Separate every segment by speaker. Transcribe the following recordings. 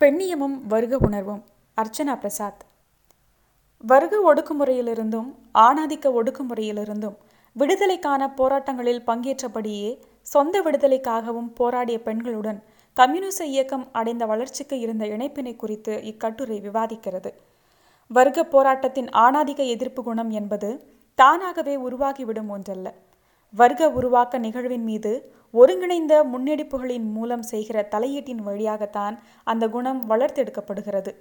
Speaker 1: பெண்ணியமும் வருக உணர்வும். அர்ச்சனா பிரசாத். வருக ஒடுக்குமுறையிலிருந்தும் ஆணாதிக்க ஒடுக்குமுறையிலிருந்தும் விடுதலைக்கான போராட்டங்களில் பங்கேற்றபடியே சொந்த விடுதலைக்காகவும் போராடிய பெண்களுடன் கம்யூனிச இயக்கம் அடைந்த வளர்ச்சிக்கு இருந்த இணைப்பினை குறித்து இக்கட்டுரை விவாதிக்கிறது. வர்க்க போராட்டத்தின் ஆணாதிக்க எதிர்ப்பு குணம் என்பது தானாகவே உருவாகிவிடும் ஒன்றல்ல. வர்க்க உருவாக்க நிகழ்வின் மீது ஒருங்கிணைந்த முன்னெடுப்புகளின் மூலம் செய்கிற தலையீட்டின் வழியாகத்தான் அந்த குணம் வளர்த்தெடுக்கப்படுகிறது.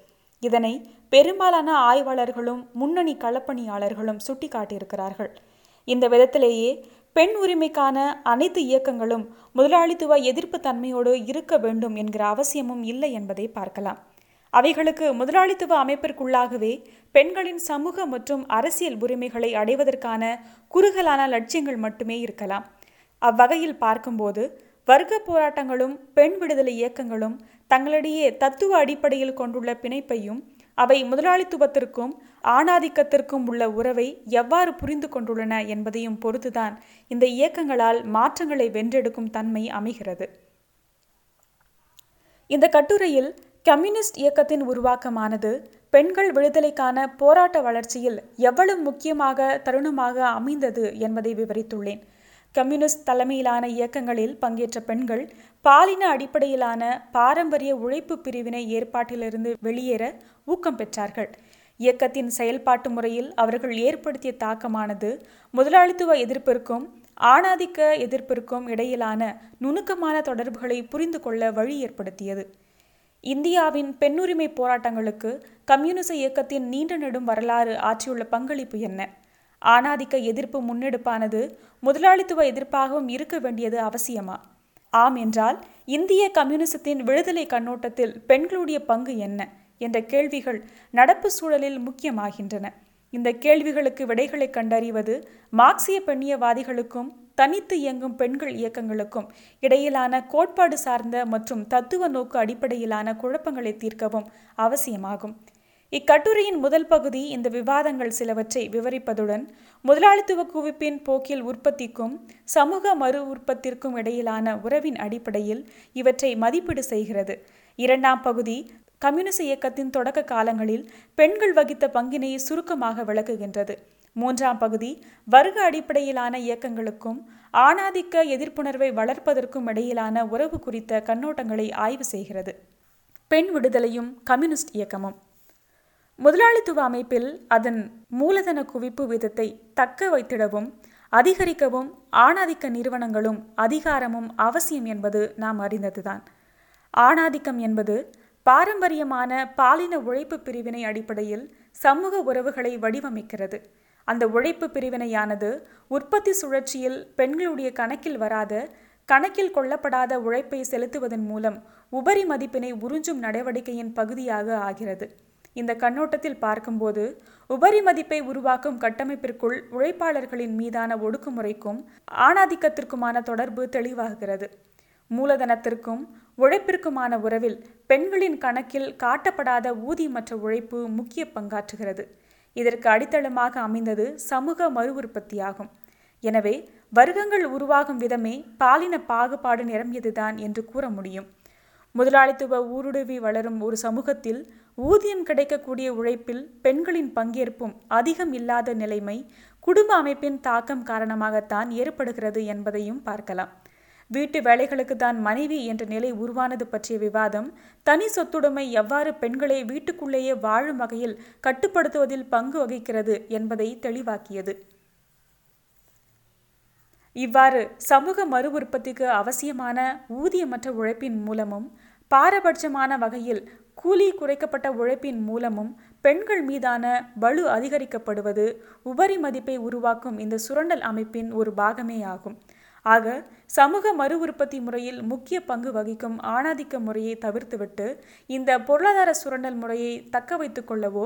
Speaker 1: இதனை பெரும்பாலான ஆய்வாளர்களும் முன்னணி களப்பணியாளர்களும் சுட்டிக்காட்டியிருக்கிறார்கள். இந்த விதத்திலேயே பெண் உரிமைக்கான அனைத்து இயக்கங்களும் முதலாளித்துவ எதிர்ப்பு தன்மையோடு இருக்க வேண்டும் என்கிற அவசியமும் இல்லை என்பதை பார்க்கலாம். அவைகளுக்கு முதலாளித்துவ அமைப்பிற்குள்ளாகவே பெண்களின் சமூக மற்றும் அரசியல் உரிமைகளை அடைவதற்கான குறுகலான லட்சியங்கள் மட்டுமே இருக்கலாம். அவ்வகையில் பார்க்கும்போது வர்க்க போராட்டங்களும் பெண் விடுதலை இயக்கங்களும் தங்களிடையே தத்துவ அடிப்படையில் கொண்டுள்ள பிணைப்பையும் அவை முதலாளித்துவத்திற்கும் ஆணாதிக்கத்திற்கும் உள்ள உறவை எவ்வாறு புரிந்து கொண்டுள்ளன என்பதையும் பொறுத்துதான் இந்த இயக்கங்களால் மாற்றங்களை வென்றெடுக்கும் தன்மை அமைகிறது. இந்த கட்டுரையில் கம்யூனிஸ்ட் இயக்கத்தின் உருவாக்கமானது பெண்கள் விடுதலைக்கான போராட்ட வளர்ச்சியில் எவ்வளவு முக்கியமாக தருணமாக அமைந்தது என்பதை விவரித்துள்ளேன். கம்யூனிஸ்ட் தலைமையிலான இயக்கங்களில் பங்கேற்ற பெண்கள் பாலின அடிப்படையிலான பாரம்பரிய உழைப்பு பிரிவினை ஏற்பாட்டிலிருந்து வெளியேற ஊக்கம் பெற்றார்கள். இயக்கத்தின் செயல்பாட்டு முறையில் அவர்கள் ஏற்படுத்திய தாக்கமானது முதலாளித்துவ எதிர்ப்பிற்கும் ஆணாதிக்க எதிர்ப்பிற்கும் இடையிலான நுணுக்கமான தொடர்புகளை புரிந்து கொள்ள வழி ஏற்படுத்தியது. இந்தியாவின் பெண்ணுரிமை போராட்டங்களுக்கு கம்யூனிச இயக்கத்தின் நீண்ட நெடும் வரலாறு ஆற்றியுள்ள பங்களிப்பு என்ன? ஆணாதிக்க எதிர்ப்பு முன்னெடுப்பானது முதலாளித்துவ எதிர்ப்பாகவும் இருக்க வேண்டியது அவசியமா? ஆம் என்றால் இந்திய கம்யூனிசத்தின் விடுதலை கண்ணோட்டத்தில் பெண்களுடைய பங்கு என்ன? என்ற கேள்விகள் நடப்பு சூழலில் முக்கியமாகின்றன. இந்த கேள்விகளுக்கு விடைகளை கண்டறிவது மார்க்சிய பெண்ணியவாதிகளுக்கும் தனித்து இயங்கும் பெண்கள் இயக்கங்களுக்கும் இடையிலான கோட்பாடு சார்ந்த மற்றும் தத்துவ நோக்கு அடிப்படையிலான குழப்பங்களை தீர்க்கவும் அவசியமாகும். இக்கட்டுரையின் முதல் பகுதி இந்த விவாதங்கள் சிலவற்றை விவரிப்பதுடன் முதலாளித்துவ குவிப்பின் போக்கில் உற்பத்திக்கும் சமூக மறு உற்பத்திற்கும் இடையிலான உறவின் அடிப்படையில் இவற்றை மதிப்பீடு செய்கிறது. இரண்டாம் பகுதி கம்யூனிச இயக்கத்தின் தொடக்க காலங்களில் பெண்கள் வகித்த பங்கினை சுருக்கமாக விளக்குகின்றது. மூன்றாம் பகுதி வர்க்க அடிப்படையிலான இயக்கங்களுக்கும் ஆணாதிக்க எதிர்ப்புணர்வை வளர்ப்பதற்கும் இடையிலான உறவு குறித்த கண்ணோட்டங்களை ஆய்வு செய்கிறது. பெண் விடுதலையும் கம்யூனிஸ்ட் இயக்கமும். முதலாளித்துவ அமைப்பில் அதன் மூலதன குவிப்பு விதத்தை தக்க வைத்திடவும் அதிகரிக்கவும் ஆணாதிக்க நிறுவனங்களும் அதிகாரமும் அவசியம் என்பது நாம் அறிந்ததுதான். ஆணாதிக்கம் என்பது பாரம்பரியமான பாலின உழைப்பு பிரிவினை அடிப்படையில் சமூக உறவுகளை வடிவமைக்கிறது. அந்த உழைப்பு பிரிவினையானது உற்பத்தி சுழற்சியில் பெண்களுடைய கணக்கில் வராத கணக்கில் கொள்ளப்படாத உழைப்பை செலுத்துவதன் மூலம் உபரி மதிப்பினை உறிஞ்சும் நடவடிக்கையின் பகுதியாக ஆகிறது. இந்த கண்ணோட்டத்தில் பார்க்கும்போது உபரி மதிப்பை உருவாக்கும் கட்டமைப்பிற்குள் உழைப்பாளர்களின் மீதான ஒடுக்குமுறைக்கும் ஆணாதிக்கத்திற்குமான தொடர்பு தெளிவாகிறது. மூலதனத்திற்கும் உழைப்பிற்குமான உறவில் பெண்களின் கணக்கில் காட்டப்படாத ஊதியமற்ற உழைப்பு முக்கிய பங்காற்றுகிறது. இதற்கு அடித்தளமாக அமைந்தது சமூக மறு உற்பத்தியாகும் எனவே வர்க்கங்கள் உருவாகும் விதமே பாலின பாகுபாடு நிரம்பியதுதான் என்று கூற முடியும். முதலாளித்துவ ஊடுருவி வளரும் ஒரு சமூகத்தில் ஊதியம் கிடைக்கக்கூடிய உழைப்பில் பெண்களின் பங்கேற்பும் அதிகம் இல்லாத நிலைமை குடும்ப அமைப்பின் தாக்கம் காரணமாகத்தான் ஏற்படுகிறது என்பதையும் பார்க்கலாம். வீட்டு வேலைகளுக்கு தான் மனைவி என்ற நிலை உருவானது பற்றிய விவாதம் தனி சொத்துடைமை எவ்வாறு பெண்களை வீட்டுக்குள்ளேயே வாழும் வகையில் கட்டுப்படுத்துவதில் பங்கு வகிக்கிறது என்பதை தெளிவாக்கியது. இவ்வாறு சமூக மறு உற்பத்திக்கு அவசியமான ஊதியமற்ற உழைப்பின் மூலமும் பாரபட்சமான வகையில் கூலி குறைக்கப்பட்ட உழைப்பின் மூலமும் பெண்கள் மீதான வலு அதிகரிக்கப்படுவது உபரி மதிப்பை உருவாக்கும் இந்த சுரண்டல் அமைப்பின் ஒரு பாகமே ஆகும். ஆக சமூக மறு உற்பத்தி முறையில் முக்கிய பங்கு வகிக்கும் ஆணாதிக்க முறையை தவிர்த்துவிட்டு இந்த பொருளாதார சுரண்டல் முறையை தக்க வைத்து கொள்ளவோ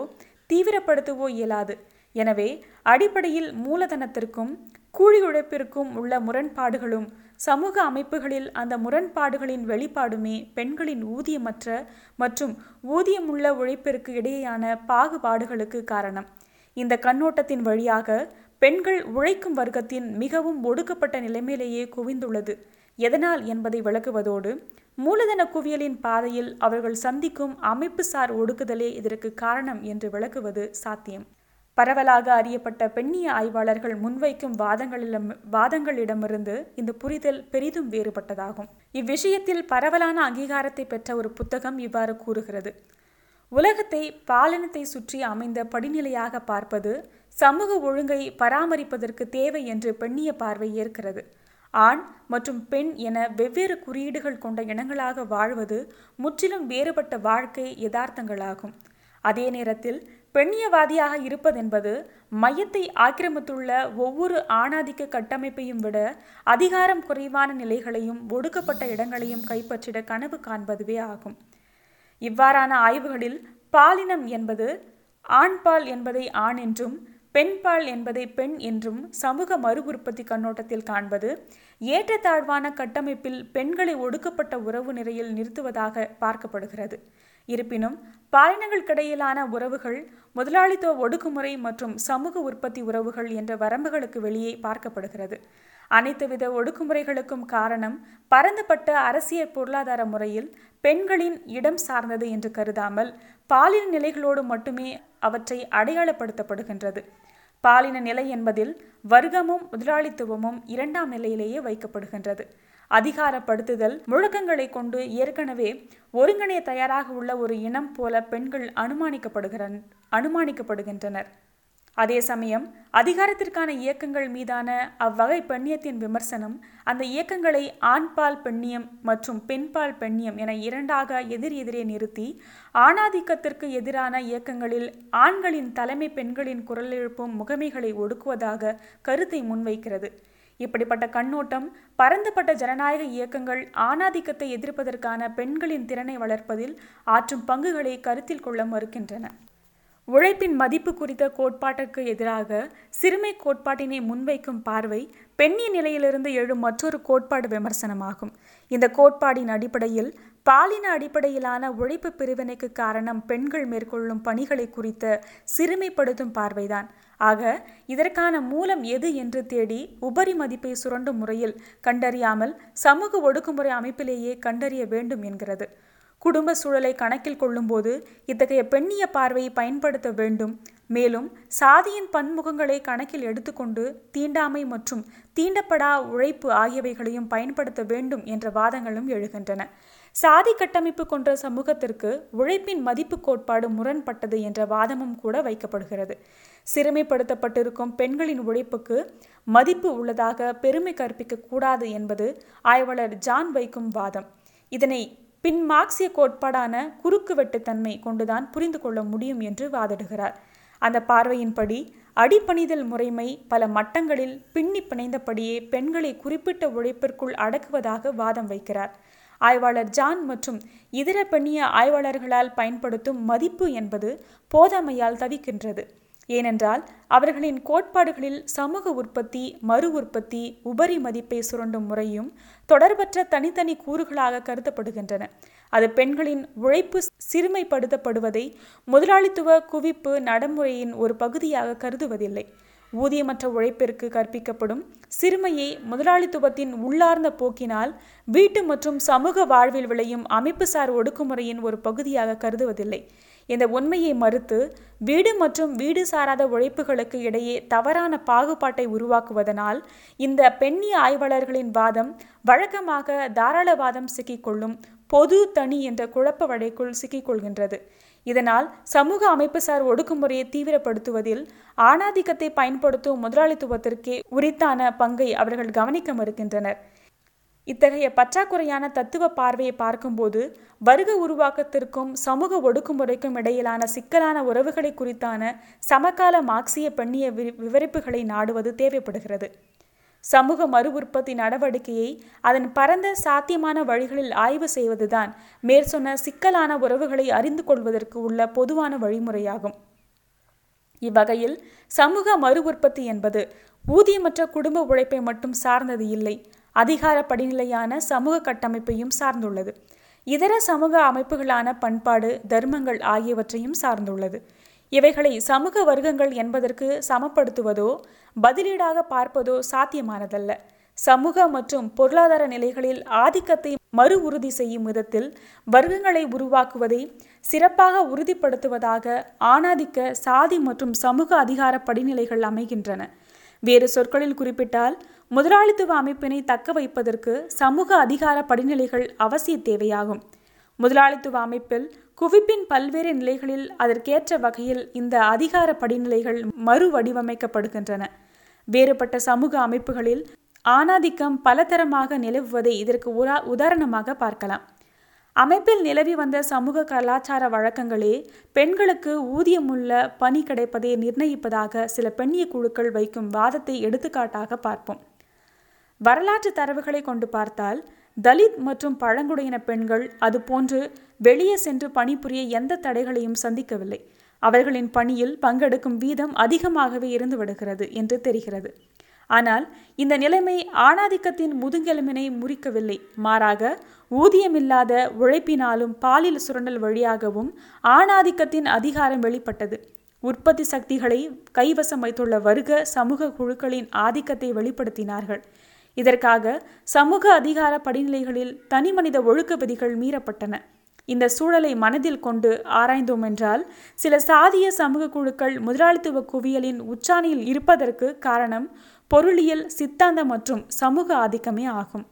Speaker 1: தீவிரப்படுத்தவோ இயலாது. எனவே அடிப்படையில் மூலதனத்திற்கும் கூலி உழைப்பிற்கும் உள்ள முரண்பாடுகளும் சமூக அமைப்புகளில் அந்த முரண்பாடுகளின் வெளிப்பாடுமே பெண்களின் ஊதியமற்ற மற்றும் ஊதியமுள்ள உழைப்பிற்கு இடையேயான பாகுபாடுகளுக்கு காரணம். இந்த கண்ணோட்டத்தின் வழியாக பெண்கள் உழைக்கும் வர்க்கத்தின் மிகவும் ஒடுக்கப்பட்ட நிலைமையிலேயே குவிந்துள்ளது. எதனால் என்பதை விளக்குவதோடு மூலதன குவியலின் பாதையில் அவர்கள் சந்திக்கும் அமைப்புசார் ஒடுக்குதலே இதற்கு காரணம் என்று விளக்குவது சாத்தியம். பரவலாக அறியப்பட்ட பெண்ணிய ஆய்வாளர்கள் முன்வைக்கும் வாதங்களிடம் வாதங்களிடமிருந்து இந்த புரிதல் பெரிதும் வேறுபட்டதாகும். இவ்விஷயத்தில் பரவலான அங்கீகாரத்தை பெற்ற ஒரு புத்தகம் இவ்வாறு கூறுகிறது. உலகத்தை பாலனத்தை சுற்றி அமைந்த படிநிலையாக பார்ப்பது சமூக ஒழுங்கை பராமரிப்பதற்கு தேவை என்று பெண்ணிய பார்வை ஏற்கிறது. ஆண் மற்றும் பெண் என வெவ்வேறு குறியீடுகள் கொண்ட இனங்களாக வாழ்வது முற்றிலும் வேறுபட்ட வாழ்க்கை யதார்த்தங்களாகும். அதே நேரத்தில் பெண்ணியவாதியாக இருப்பதென்பது மையத்தை ஆக்கிரமித்துள்ள ஒவ்வொரு ஆணாதிக்க கட்டமைப்பையும் விட அதிகாரம் குறைவான நிலைகளையும் ஒடுக்கப்பட்ட இடங்களையும் கைப்பற்றிட கனவு காண்பதுவே ஆகும். இவ்வாறான ஆய்வுகளில் பாலினம் என்பது ஆண்பால் என்பதை ஆண் என்றும் பெண்பால் என்பதை பெண் என்றும் சமூக மறு உற்பத்தி கண்ணோட்டத்தில் காண்பது ஏற்றத்தாழ்வான கட்டமைப்பில் பெண்களை ஒடுக்கப்பட்ட உறவு நிலையில் நிறுத்துவதாக பார்க்கப்படுகிறது. இருப்பினும் பாலினங்களுக்கிடையிலான உறவுகள் முதலாளித்துவ ஒடுக்குமுறை மற்றும் சமூக உற்பத்தி உறவுகள் என்ற வரம்புகளுக்கு வெளியே பார்க்கப்படுகிறது. அனைத்து வித ஒடுக்குமுறைகளுக்கும் காரணம் பரந்துபட்ட அரசியல் பொருளாதார முறையில் பெண்களின் இடம் சார்ந்தது என்று கருதாமல் பாலின நிலைகளோடு மட்டுமே அவற்றை அடையாளப்படுத்தப்படுகின்றது. பாலின நிலை என்பதில் வர்க்கமும் முதலாளித்துவமும் இரண்டாம் நிலையிலேயே வைக்கப்படுகின்றது. அதிகாரப்படுத்துதல் முழக்கங்களை கொண்டு ஏற்கனவே ஒருங்கிணைய தயாராக உள்ள ஒரு இனம் போல பெண்கள் அனுமானிக்கப்படுகிற அனுமானிக்கப்படுகின்றனர். அதே சமயம் அதிகாரத்திற்கான இயக்கங்கள் மீதான அவ்வகை பெண்ணியத்தின் விமர்சனம் அந்த இயக்கங்களை ஆண்பால் பெண்ணியம் மற்றும் பெண்பால் பெண்ணியம் என இரண்டாக எதிர் எதிரே நிறுத்தி ஆணாதிக்கத்திற்கு எதிரான இயக்கங்களில் ஆண்களின் தலைமை பெண்களின் குரல் எழுப்பும் முகமைகளை ஒடுக்குவதாக கருத்தை முன்வைக்கிறது. இப்படிப்பட்ட கண்ணோட்டம் பரந்துபட்ட ஜனநாயக இயக்கங்கள் ஆணாதிக்கத்தை எதிர்ப்பதற்கான பெண்களின் திறனை வளர்ப்பதில் ஆற்றும் பங்குகளை கருத்தில் கொள்ள மறுக்கின்றன. உழைப்பின் மதிப்பு குறித்த கோட்பாட்டுக்கு எதிராக சிறுமை கோட்பாட்டினை முன்வைக்கும் பார்வை பெண்ணிய நிலையிலிருந்து எழும் மற்றொரு கோட்பாடு விமர்சனமாகும். இந்த கோட்பாடின் அடிப்படையில் பாலின அடிப்படையிலான உழைப்பு பிரிவினைக்கு காரணம் பெண்கள் மேற்கொள்ளும் பணிகளை குறித்த சிறுமைப்படுத்தும் பார்வைதான். ஆக இதற்கான மூலம் எது என்று தேடி உபரி மதிப்பை சுரண்டும் முறையில் கண்டறியாமல் சமூக ஒடுக்குமுறை அமைப்பிலேயே கண்டறிய வேண்டும் என்கிறது. குடும்ப சூழலை கணக்கில் கொள்ளும்போது இத்தகைய பெண்ணிய பார்வையை பயன்படுத்த வேண்டும். மேலும் சாதியின் பன்முகங்களை கணக்கில் எடுத்துக்கொண்டு தீண்டாமை மற்றும் தீண்டப்படா உழைப்பு ஆகியவைகளையும் பயன்படுத்த வேண்டும் என்ற வாதங்களும் எழுகின்றன. சாதி கட்டமைப்பு கொண்ட சமூகத்திற்கு உழைப்பின் மதிப்பு கோட்பாடு முரண்பட்டது என்ற வாதமும் கூட வைக்கப்படுகிறது. சிறுமைப்படுத்தப்பட்டிருக்கும் பெண்களின் உழைப்புக்கு மதிப்பு உள்ளதாக பெருமை கற்பிக்க கூடாது என்பது ஆய்வாளர் ஜான் வைக்கும் வாதம். இதனை பின் மார்க்சிய கோட்பாடான குறுக்குவெட்டுத்தன்மை கொண்டுதான் புரிந்து கொள்ள முடியும் என்று வாதிடுகிறார். அந்த பார்வையின்படி அடிப்பணிதல் முறைமை பல மட்டங்களில் பின்னி பிணைந்தபடியே பெண்களை குறிப்பிட்ட உழைப்பிற்குள் அடக்குவதாக வாதம் வைக்கிறார். ஆய்வாளர் ஜான் மற்றும் இதர பெண்ணிய ஆய்வாளர்களால் பயன்படுத்தும் மதிப்பு என்பது போதாமையால் தவிக்கின்றது. ஏனென்றால் அவர்களின் கோட்பாடுகளில் சமூக உற்பத்தி மறு உற்பத்தி உபரி மதிப்பை சுரண்டும் முறையும் தொடர்பற்ற தனித்தனி கூறுகளாக கருதப்படுகின்றன. அது பெண்களின் உழைப்பு சிறுமைப்படுத்தப்படுவதை முதலாளித்துவ குவிப்பு நடைமுறையின் ஒரு பகுதியாக கருதுவதில்லை. ஊதியமற்ற உழைப்பிற்கு கற்பிக்கப்படும் சிறுமையை முதலாளித்துவத்தின் உள்ளார்ந்த போக்கினால் வீட்டு மற்றும் சமூக வாழ்வில் விளையும் அமைப்புசார் ஒடுக்குமுறையின் ஒரு பகுதியாக கருதுவதில்லை. இந்த உண்மையை மறுத்து வீடு மற்றும் வீடு சாராத உழைப்புகளுக்கு இடையே தவறான பாகுபாட்டை உருவாக்குவதனால் இந்த பெண்ணிய ஆய்வாளர்களின் வாதம் வழக்கமாக தாராளவாதம் சிக்கிக்கொள்ளும் பொது தனி என்ற குழப்ப வடைக்குள் சிக்கிக்கொள்கின்றது. இதனால் சமூக அமைப்புசார் ஒடுக்குமுறையை தீவிரப்படுத்துவதில் ஆணாதிக்கத்தை பயன்படுத்தும் முதலாளித்துவத்திற்கே உரித்தான பங்கை அவர்கள் கவனிக்க மறுக்கின்றனர் இத்தகைய பற்றாக்குறையான தத்துவ பார்வையை பார்க்கும்போது வருக உருவாக்கத்திற்கும் சமூக ஒடுக்குமுறைக்கும் இடையிலான சிக்கலான உறவுகளை குறித்தான சமகால மார்க்சிய பெண்ணிய விவரிப்புகளை நாடுவது தேவைப்படுகிறது. சமூக மறு உற்பத்தி நடவடிக்கையை அதன் பரந்த சாத்தியமான வழிகளில் ஆய்வு செய்வதுதான் மேற்சொன்ன சிக்கலான உறவுகளை அறிந்து கொள்வதற்கு உள்ள பொதுவான வழிமுறையாகும். இவ்வகையில் சமூக மறு உற்பத்தி என்பது ஊதியமற்ற குடும்ப உழைப்பை மட்டும் சார்ந்தது இல்லை அதிகார படிநிலையான சமூக கட்டமைப்பையும் சார்ந்துள்ளது. இதர சமூக அமைப்புகளான பண்பாடு தர்மங்கள் ஆகியவற்றையும் சார்ந்துள்ளது. இவைகளை சமூக வர்க்கங்கள் என்பதற்கு சமப்படுத்துவதோ பதிலீடாக பார்ப்பதோ சாத்தியமானதல்ல. சமூக மற்றும் பொருளாதார நிலைகளில் ஆதிக்கத்தை மறு உறுதி செய்யும் விதத்தில் வர்க்கங்களை உருவாக்குவதை சிறப்பாக உறுதிப்படுத்துவதாக ஆணாதிக்க சாதி மற்றும் சமூக அதிகார படிநிலைகள் அமைகின்றன. வேறு சொற்களில் குறிப்பிட்டால் முதலாளித்துவ அமைப்பினை தக்க வைப்பதற்கு சமூக அதிகார படிநிலைகள் அவசிய தேவையாகும். முதலாளித்துவ அமைப்பில் குவிப்பின் பல்வேறு நிலைகளில் அதற்கேற்ற வகையில் இந்த அதிகார படிநிலைகள் மறு வடிவமைக்கப்படுகின்றன வேறுபட்ட சமூக அமைப்புகளில் ஆணாதிக்கம் பலதரமாக நிலவுவதை இதற்கு உரா உதாரணமாக பார்க்கலாம். அமைப்பில் நிலவி வந்த சமூக கலாச்சார வழக்கங்களே பெண்களுக்கு ஊதியமுள்ள பணி கிடைப்பதை நிர்ணயிப்பதாக சில பெண்ணிய குழுக்கள் வைக்கும் வாதத்தை எடுத்துக்காட்டாக பார்ப்போம். வரலாற்று தரவுகளை கொண்டு பார்த்தால் தலித் மற்றும் பழங்குடியின பெண்கள் அதுபோன்று வெளியே சென்று பணிபுரிய எந்த தடைகளையும் சந்திக்கவில்லை. அவர்களின் பணியில் பங்கெடுக்கும் வீதம் அதிகமாகவே இருந்து விடுகிறது என்று தெரிகிறது. ஆனால் இந்த நிலைமை ஆணாதிக்கத்தின் முதுங்கெலும்பினை முறிக்கவில்லை. மாறாக ஊதியமில்லாத உழைப்பினாலும் பாலியல் சுரண்டல் வழியாகவும் ஆணாதிக்கத்தின் அதிகாரம் வெளிப்பட்டது. உற்பத்தி சக்திகளை கைவசம் வைத்துள்ள வர்க்க சமூக குழுக்களின் ஆதிக்கத்தை வெளிப்படுத்தினார்கள். இதற்காக சமூக அதிகார படிநிலைகளில் தனிமனித ஒழுக்க விதிகள் மீறப்பட்டன. இந்த சூழலை மனதில் கொண்டு ஆராய்ந்தோம் என்றால் சில சாதிய சமூக குழுக்கள் முதலாளித்துவ குவியலின் உச்சாணியில் இருப்பதற்கு காரணம் பொருளியல் சித்தாந்த மற்றும் சமூக ஆதிக்கமே ஆகும்.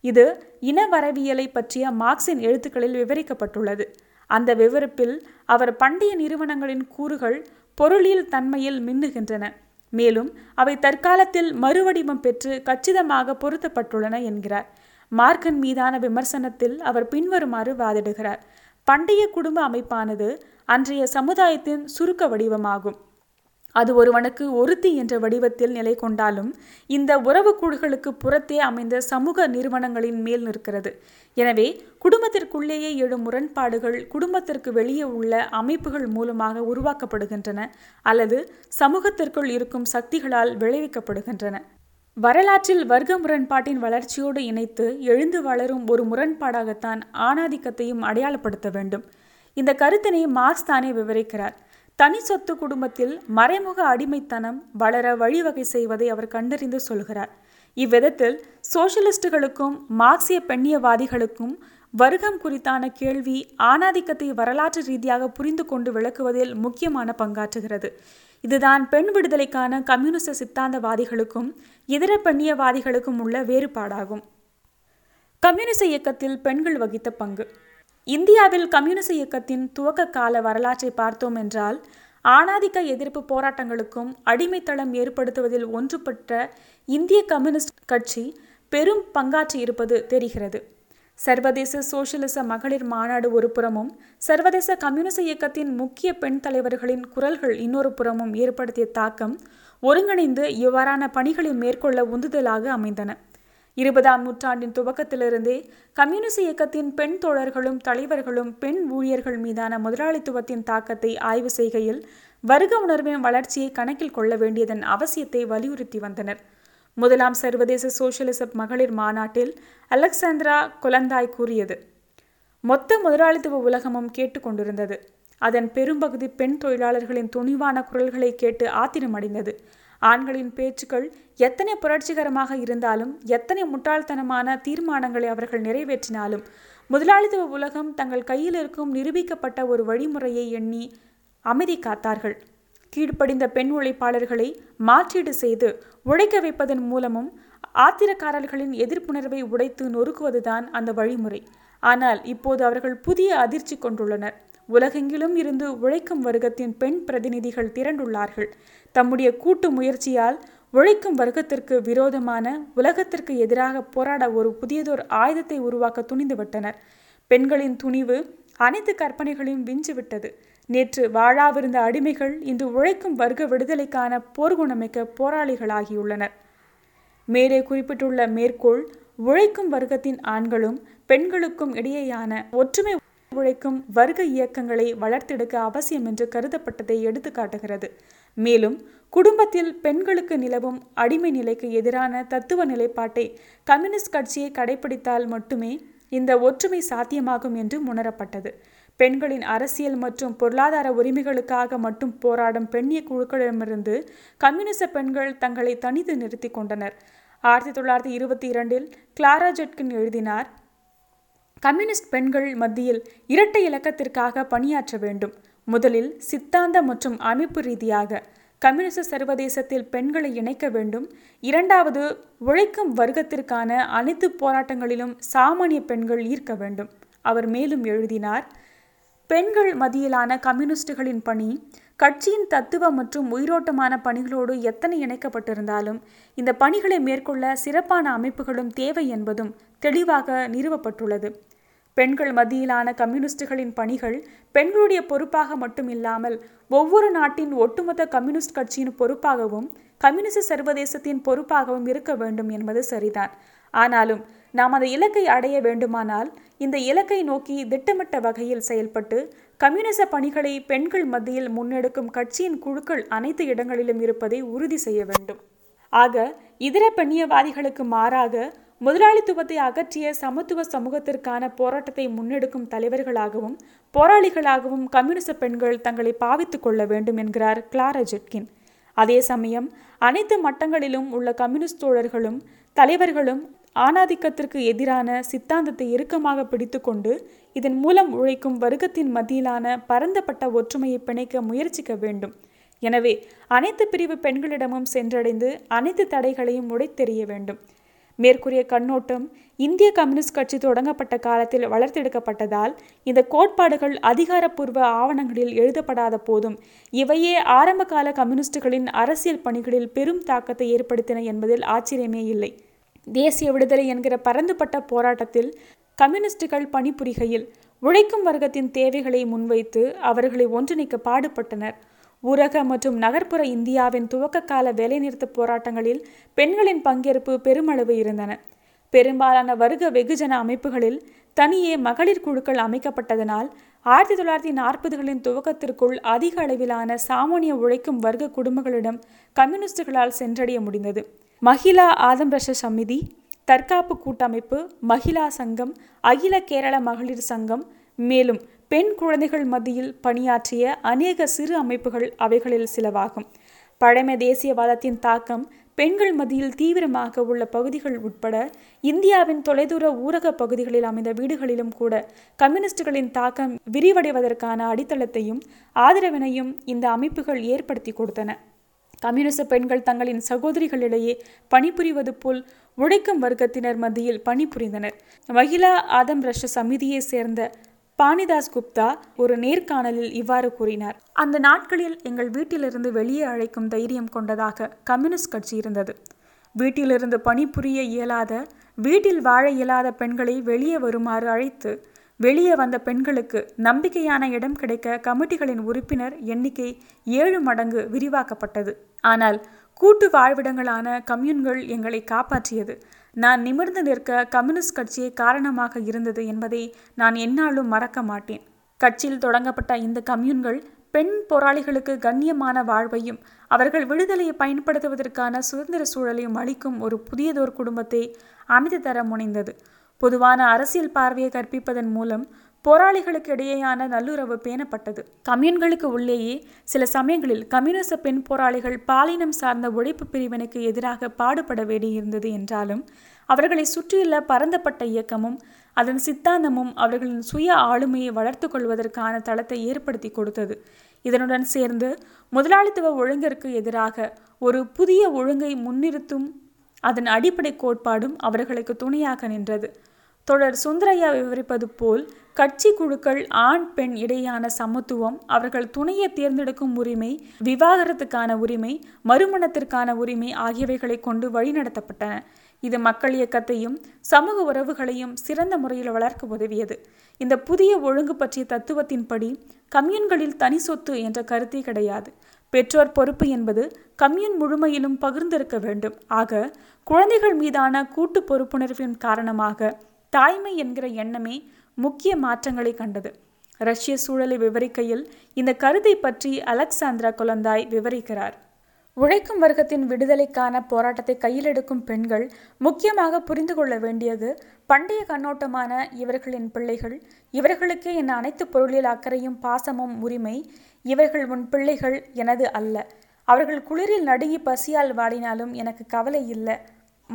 Speaker 1: இது இனவரவியலை பற்றிய மார்க்சின் எழுத்துக்களில் விவரிக்கப்பட்டுள்ளது. அந்த விவரிப்பில் அவர் பண்டைய நிறுவனங்களின் கூறுகள் பொருளியல் தன்மையில் மின்னுகின்றன. மேலும் அவை தற்காலத்தில் மறுவடிவம் பெற்று கச்சிதமாக பொருத்தப்பட்டுள்ளன என்கிறார். மார்க்கன் மீதான விமர்சனத்தில் அவர் பின்வருமாறு வாதிடுகிறார். பண்டைய குடும்ப அமைப்பானது அன்றைய சமுதாயத்தின் சுருக்க வடிவமாகும். அது ஒருவனுக்கு ஒருத்தி என்ற வடிவத்தில் நிலை கொண்டாலும் இந்த உறவு குழுக்களுக்கு புறத்தே அமைந்த சமூக நிறுவனங்களின் மேல் நிற்கிறது. எனவே குடும்பத்திற்குள்ளேயே எழும் முரண்பாடுகள் குடும்பத்திற்கு வெளியே உள்ள அமைப்புகள் மூலமாக உருவாக்கப்படுகின்றன அல்லது சமூகத்திற்குள் இருக்கும் சக்திகளால் விளைவிக்கப்படுகின்றன. வரலாற்றில் வர்க்க முரண்பாட்டின் வளர்ச்சியோடு இணைத்து எழுந்து வளரும் ஒரு முரண்பாடாகத்தான் ஆணாதிக்கத்தையும் அடையாளப்படுத்த வேண்டும். இந்த கருத்தினை மார்க்ஸ் தானே விவரிக்கிறார். தனி சொத்து குடும்பத்தில் மறைமுக அடிமைத்தனம் வளர வழிவகை செய்வதை அவர் கண்டறிந்து சொல்கிறார். இவ்விதத்தில் சோசியலிஸ்டுகளுக்கும் மார்க்சிய பெண்ணியவாதிகளுக்கும் வர்க்கம் குறித்தான கேள்வி ஆணாதிக்கத்தை வரலாற்று ரீதியாக புரிந்து கொண்டு விளக்குவதில் முக்கியமான பங்காற்றுகிறது. இதுதான் பெண் விடுதலைக்கான கம்யூனிச சித்தாந்தவாதிகளுக்கும் இதர பெண்ணியவாதிகளுக்கும் உள்ள வேறுபாடாகும். கம்யூனிச இயக்கத்தில் பெண்கள் வகித்த பங்கு. இந்தியாவில் கம்யூனிச இயக்கத்தின் துவக்க கால வரலாற்றை பார்த்தோம் என்றால் ஆணாதிக்க எதிர்ப்பு போராட்டங்களுக்கும் அடிமைத்தளம் ஏற்படுத்துவதில் ஒன்றுபட்ட இந்திய கம்யூனிஸ்ட் கட்சி பெரும் பங்காற்றி இருப்பது தெரிகிறது. சர்வதேச சோசியலிச மகளிர் மாநாடு ஒரு புறமும் சர்வதேச கம்யூனிச இயக்கத்தின் முக்கிய பெண் தலைவர்களின் குரல்கள் இன்னொரு புறமும் ஏற்படுத்திய தாக்கம் ஒருங்கிணைந்து இவ்வாறான பணிகளை மேற்கொள்ள உந்துதலாக அமைந்தன. இருபதாம் நூற்றாண்டின் துவக்கத்திலிருந்தே கம்யூனிச இயக்கத்தின் பெண் தோழர்களும் தலைவர்களும் பெண் ஊழியர்கள் மீதான முதலாளித்துவத்தின் தாக்கத்தை ஆய்வு செய்கையில் வர்க்க உணர்வின் வளர்ச்சியை கணக்கில் கொள்ள வேண்டியதன் அவசியத்தை வலியுறுத்தி வந்தனர். முதலாம் சர்வதேச சோசியலிச மகளிர் மாநாட்டில் அலெக்சாந்திரா கொலந்தாய் கூறியது மொத்த முதலாளித்துவ உலகமும் கேட்டுக்கொண்டிருந்தது அதன் பெரும்பகுதி பெண் தொழிலாளர்களின் துணிவான குரல்களை கேட்டு ஆத்திரமடைந்தது. ஆண்களின் பேச்சுக்கள் எத்தனை புரட்சிகரமாக இருந்தாலும் எத்தனை முட்டாள்தனமான தீர்மானங்களை அவர்கள் நிறைவேற்றினாலும் முதலாளித்துவ உலகம் தங்கள் கையில் இருக்கும் நிரூபிக்கப்பட்ட ஒரு வழிமுறையை எண்ணி அமைதி காத்தார்கள். கீழ்ப்படிந்த பெண் உழைப்பாளர்களை மாற்றீடு செய்து உழைக்க வைப்பதன் மூலமும் ஆத்திரக்காரர்களின் எதிர்ப்புணர்வை உடைத்து நொறுக்குவதுதான் அந்த வழிமுறை. ஆனால் இப்போது அவர்கள் புதிய அதிர்ச்சி கொண்டுள்ளனர். உலகெங்கிலும் இருந்து உழைக்கும் வர்க்கத்தின் பெண் பிரதிநிதிகள் திரண்டுள்ளார்கள். தம்முடைய கூட்டு முயற்சியால் உழைக்கும் வர்க்கத்திற்கு விரோதமான உலகத்திற்கு எதிராக போராட ஒரு புதியதொரு ஆயுதத்தை உருவாக்க துணிந்துவிட்டனர். பெண்களின் துணிவு அனைத்து கற்பனைகளையும் விஞ்சுவிட்டது. நேற்று வாழாவிருந்த அடிமைகள் இன்று உழைக்கும் வர்க்க விடுதலைக்கான போர்குணமிக்க போராளிகளாகியுள்ளனர். மேலே குறிப்பிட்டுள்ள மேற்கோள் உழைக்கும் வர்க்கத்தின் ஆண்களும் பெண்களுக்கும் இடையேயான ஒற்றுமை உழைக்கும் வர்க்க இயக்கங்களை வளர்த்தெடுக்க அவசியம் என்று கருதப்பட்டதை எடுத்து காட்டுகிறது. மேலும் குடும்பத்தில் பெண்களுக்கு நிலவும் அடிமை நிலைக்கு எதிரான தத்துவ நிலைப்பாட்டை கம்யூனிஸ்ட் கட்சியை கடைபிடித்தால் மட்டுமே இந்த ஒற்றுமை சாத்தியமாகும் என்று உணரப்பட்டது. பெண்களின் அரசியல் மற்றும் பொருளாதார உரிமைகளுக்காக மட்டும் போராடும் பெண்ணிய குழுக்களிடமிருந்து கம்யூனிச பெண்கள் தங்களை தனித்து நிறுத்தி கொண்டனர். ஆயிரத்தி தொள்ளாயிரத்தி இருபத்தி இரண்டில் கிளாரா ஜெட்கின் எழுதினார் கம்யூனிஸ்ட் பெண்கள் மத்தியில் இரட்டை இலக்கத்திற்காக பணியாற்ற வேண்டும். முதலில் சித்தாந்த மற்றும் அமைப்பு ரீதியாக கம்யூனிச சர்வதேசத்தில் பெண்களை இணைக்க வேண்டும். இரண்டாவது உழைக்கும் வர்க்கத்திற்கான அனைத்து போராட்டங்களிலும் சாமானிய பெண்கள் ஈர்க்க வேண்டும். அவர் மேலும் எழுதினார் பெண்கள் மதியிலான கம்யூனிஸ்டுகளின் பணி கட்சியின் தத்துவ மற்றும் உயிரோட்டமான பணிகளோடு எத்தனை இணைக்கப்பட்டிருந்தாலும் இந்த பணிகளை மேற்கொள்ள சிறப்பான அமைப்புகளும் தேவை என்பதும் தெளிவாக நிறுவப்பட்டுள்ளது. பெண்கள் மத்தியிலான கம்யூனிஸ்டுகளின் பணிகள் பெண்களுடைய பொறுப்பாக மட்டும் இல்லாமல் ஒவ்வொரு நாட்டின் ஒட்டுமொத்த கம்யூனிஸ்ட் கட்சியின் பொறுப்பாகவும் கம்யூனிச சர்வதேசத்தின் பொறுப்பாகவும் இருக்க வேண்டும் என்பது சரிதான். ஆனாலும் நாம் அந்த இலக்கை அடைய வேண்டுமானால் இந்த இலக்கை நோக்கி திட்டமிட்ட வகையில் செயல்பட்டு கம்யூனிச பணிகளை பெண்கள் மத்தியில் முன்னெடுக்கும் கட்சியின் குழுக்கள் அனைத்து இடங்களிலும் இருப்பதை உறுதி செய்ய வேண்டும். ஆக இதர பெண்ணியவாதிகளுக்கு மாறாக முதலாளித்துவத்தை அகற்றிய சமத்துவ சமூகத்திற்கான போராட்டத்தை முன்னெடுக்கும் தலைவர்களாகவும் போராளிகளாகவும் கம்யூனிச பெண்கள் தங்களை பாவித்துக் கொள்ள வேண்டும் என்கிறார் கிளாரா ஜெட்கின். அதே சமயம் அனைத்து மட்டங்களிலும் உள்ள கம்யூனிஸ்ட் தோழர்களும் தலைவர்களும் ஆணாதிக்கத்திற்கு எதிரான சித்தாந்தத்தை இறுக்கமாக பிடித்துக்கொண்டு இதன் மூலம் உழைக்கும் வர்க்கத்தின் மத்தியிலான பரந்தப்பட்ட ஒற்றுமையை பிணைக்க முயற்சிக்க வேண்டும். எனவே அனைத்து பிரிவு பெண்களிடமும் சென்றடைந்து அனைத்து தடைகளையும் உடைத்தெறிய வேண்டும். மேற்கூறிய கண்ணோட்டம் இந்திய கம்யூனிஸ்ட் கட்சி தொடங்கப்பட்ட காலத்தில் வளர்த்தெடுக்கப்பட்டதால் இந்த கோட்பாடுகள் அதிகாரப்பூர்வ ஆவணங்களில் எழுதப்படாத போதும் இவையே ஆரம்பகால கம்யூனிஸ்டுகளின் அரசியல் பணிகளில் பெரும் தாக்கத்தை ஏற்படுத்தின என்பதில் ஆச்சரியமே இல்லை. தேசிய விடுதலை என்கிற பரந்துபட்ட போராட்டத்தில் கம்யூனிஸ்டுகள் பணிபுரிகையில் உழைக்கும் வர்க்கத்தின் தேவைகளை முன்வைத்து அவர்களை ஒன்றிணைக்க பாடுபட்டனர். ஊரக மற்றும் நகர்ப்புற இந்தியாவின் துவக்க கால வேலைநிறுத்த போராட்டங்களில் பெண்களின் பங்கேற்பு பெருமளவு இருந்தன. பெரும்பாலான வருக வெகுஜன அமைப்புகளில் தனியே மகளிர் குழுக்கள் அமைக்கப்பட்டதனால் ஆயிரத்தி தொள்ளாயிரத்தி நாற்பதுகளின் துவக்கத்திற்குள் அதிக அளவிலான சாமானிய உழைக்கும் வர்க்க குடும்பங்களிடம் கம்யூனிஸ்டுகளால் சென்றடைய முடிந்தது. மகிழா ஆதம்பரச சமிதி தற்காப்பு கூட்டமைப்பு மகிழா சங்கம் அகில கேரள மகளிர் சங்கம் மேலும் பெண் குழந்தைகள் மத்தியில் பணியாற்றிய அநேக சிறு அமைப்புகள் அவைகளில் சிலவாகும். பழமை தேசியவாதத்தின் தாக்கம் பெண்கள் மத்தியில் தீவிரமாக உள்ள பகுதிகள் உட்பட இந்தியாவின் தொலைதூர ஊரக பகுதிகளில் அமைந்த வீடுகளிலும் கூட கம்யூனிஸ்டுகளின் தாக்கம் விரிவடைவதற்கான அடித்தளத்தையும் ஆதரவினையும் இந்த அமைப்புகள் ஏற்படுத்தி கொடுத்தன. கம்யூனிச பெண்கள் தங்களின் சகோதரிகளிடையே பணிபுரிவது போல் உழைக்கும் வர்க்கத்தினர் மத்தியில் பணிபுரிந்தனர். மகிழா ஆதம் ரஷ சமிதியை சேர்ந்த பாணிதாஸ் குப்தா ஒரு நேர்காணலில் இவ்வாறு கூறினார். அந்த நாட்களில் எங்கள் வீட்டிலிருந்து வெளியே அழைக்கும் தைரியம் கொண்டதாக கம்யூனிஸ்ட் கட்சி இருந்தது. வீட்டிலிருந்து பணிபுரிய இயலாத வீட்டில் வாழ இயலாத பெண்களை வெளியே வருமாறு அழைத்து வெளியே வந்த பெண்களுக்கு நம்பிக்கையான இடம் கிடைக்க கமிட்டிகளின் உறுப்பினர் எண்ணிக்கை ஏழு மடங்கு விரிவாக்கப்பட்டது. ஆனால் கூட்டு வாழ்விடங்களான கம்யூன்கள் எங்களை காப்பாற்றியது. நான் நிமிர்ந்து நிற்க கம்யூனிஸ்ட் கட்சியே காரணமாக இருந்தது என்பதை நான் எந்நாளும் மறக்க மாட்டேன். கட்சியில் தொடங்கப்பட்ட இந்த கம்யூன்கள் பெண் போராளிகளுக்கு கண்ணியமான வாழ்வையும் அவர்கள் விடுதலையை பயன்படுத்துவதற்கான சுதந்திர சூழலையும் அளிக்கும் ஒரு புதியதோர் குடும்பத்தை அமைத்து தர முனைந்தது. பொதுவான அரசியல் பார்வையை கற்பிப்பதன் மூலம் போராளிகளுக்கு இடையேயான நல்லுறவு பேணப்பட்டது. கம்யூன்களுக்கு உள்ளேயே சில சமயங்களில் கம்யூனிச பெண் போராளிகள் பாலினம் சார்ந்த ஒழிப்பு பிரிவினைக்கு எதிராக பாடுபட வேண்டியிருந்தது என்றாலும் அவர்களை சுற்றியுள்ள பரந்தப்பட்ட இயக்கமும் அதன் சித்தாந்தமும் அவர்களின் சுய ஆளுமையை வளர்த்து கொள்வதற்கான தளத்தை ஏற்படுத்தி கொடுத்தது. இதனுடன் சேர்ந்து முதலாளித்துவ ஒழுங்கிற்கு எதிராக ஒரு புதிய ஒழுங்கை முன்னிறுத்தும் அதன் அடிப்படை கோட்பாடும் அவர்களுக்கு துணையாக நின்றது. தொடர் சுந்தரையா விவரிப்பது போல் கட்சி குழுக்கள் ஆண் பெண் இடையான சமத்துவம் அவர்கள் துணையை தேர்ந்தெடுக்கும் உரிமை விவாகரத்துக்கான உரிமை மறுமணத்திற்கான உரிமை ஆகியவைகளை கொண்டு வழிநடத்தப்பட்டன. இது மக்கள் இயக்கத்தையும் சமூக உறவுகளையும் சிறந்த முறையில் வளர்க்க உதவியது. இந்த புதிய ஒழுங்கு பற்றிய தத்துவத்தின்படி கம்யூன்களில் தனி சொத்து என்ற கருத்தே கிடையாது. பெற்றோர் பொறுப்பு என்பது கம்யூன் முழுமையிலும் பகிர்ந்திருக்க வேண்டும். ஆக குழந்தைகள் மீதான கூட்டு பொறுப்புணர்வின் காரணமாக தாய்மை என்கிற எண்ணமே முக்கிய மாற்றங்களை கண்டது. ரஷ்ய சூழலை விவரிக்கையில் இந்த கருத்தை பற்றி அலெக்சாந்திரா குழந்தாய் விவரிக்கிறார். உழைக்கும் வர்க்கத்தின் விடுதலைக்கான போராட்டத்தை கையில் எடுக்கும் பெண்கள் முக்கியமாக புரிந்து கொள்ள வேண்டியது பண்டைய கண்ணோட்டமான இவர்களின் பிள்ளைகள். இவர்களுக்கே என் அனைத்து பொருளில் அக்கறையும் பாசமும் உரிமை. இவர்கள் உன் பிள்ளைகள் எனது அல்ல. அவர்கள் குளிரில் நடுங்கி பசியால் வாடினாலும் எனக்கு கவலை இல்லை.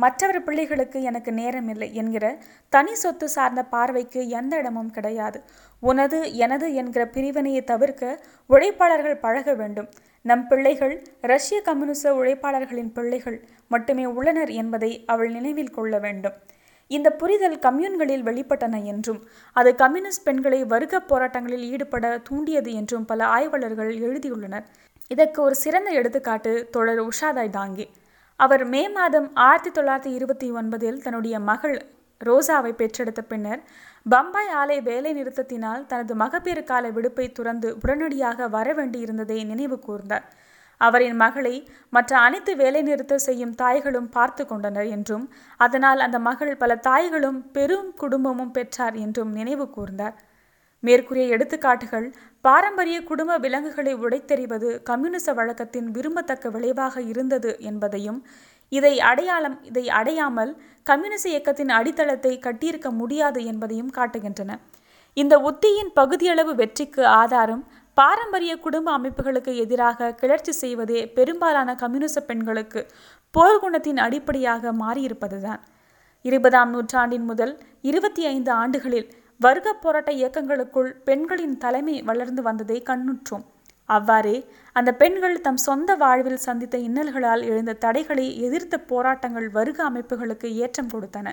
Speaker 1: மற்றவர் பிள்ளைகளுக்கு எனக்கு நேரமில்லை என்கிற தனி சொத்து சார்ந்த பார்வைக்கு எந்த இடமும் கிடையாது. உனது எனது என்கிற பிரிவினையை தவிர்க்க உழைப்பாளர்கள் பழக வேண்டும். நம் பிள்ளைகள் ரஷ்ய கம்யூனிச உழைப்பாளர்களின் பிள்ளைகள் மட்டுமே உள்ளனர் என்பதை அவள் நினைவில் கொள்ள வேண்டும். இந்த புரிதல் கம்யூன்களில் வெளிப்பட்டன என்றும் அது கம்யூனிஸ்ட் பெண்களை வர்க்க போராட்டங்களில் ஈடுபட தூண்டியது என்றும் பல ஆய்வாளர்கள் எழுதியுள்ளனர். இதற்கு ஒரு சிறந்த எடுத்துக்காட்டு தொடர் உஷாதாய் டாங்கே அவர் மே மாதம் ஆயிரத்தி தொள்ளாயிரத்தி இருபத்தி ஒன்பதில் தன்னுடைய மகள் ரோசாவை பெற்றெடுத்த பின்னர் பம்பாய் ஆலை வேலை நிறுத்தத்தினால் தனது மகப்பேறு கால விடுப்பை துறந்து உடனடியாக வர வேண்டியிருந்ததை நினைவு கூர்ந்தார். அவரின் மகளை மற்ற அனைத்து வேலை நிறுத்த செய்யும் தாய்களும் பார்த்து கொண்டனர் என்றும் அதனால் அந்த மகள் பல தாய்களும் பெரும் குடும்பமும் பெற்றார் என்றும் நினைவு கூர்ந்தார். மேற்கூறிய எடுத்துக்காட்டுகள் பாரம்பரிய குடும்ப விலங்குகளை உடைத்தெறிவது கம்யூனிச வழக்கத்தின் விரும்பத்தக்க விளைவாக இருந்தது என்பதையும் இதை அடையாளம் இதை அடையாமல் கம்யூனிச இயக்கத்தின் அடித்தளத்தை கட்டியிருக்க முடியாது என்பதையும் காட்டுகின்றன. இந்த உத்தியின் பகுதியளவு வெற்றிக்கு ஆதாரம் பாரம்பரிய குடும்ப அமைப்புகளுக்கு எதிராக கிளர்ச்சி செய்வதே பெரும்பாலான கம்யூனிச பெண்களுக்கு போர்க்குணத்தின் அடிப்படையாக மாறியிருப்பதுதான். இருபதாம் நூற்றாண்டின் முதல் இருபத்தி ஐந்து ஆண்டுகளில் வர்க்க போராட்ட இயக்கங்களுக்குள் பெண்களின் தலைமை வளர்ந்து வந்ததை கண்ணுற்றோம். அவ்வாறே அந்த பெண்கள் தம் சொந்த வாழ்வில் சந்தித்த இன்னல்களால் எழுந்த தடைகளை எதிர்த்த போராட்டங்கள் வருக அமைப்புகளுக்கு ஏற்றம் கொடுத்தன.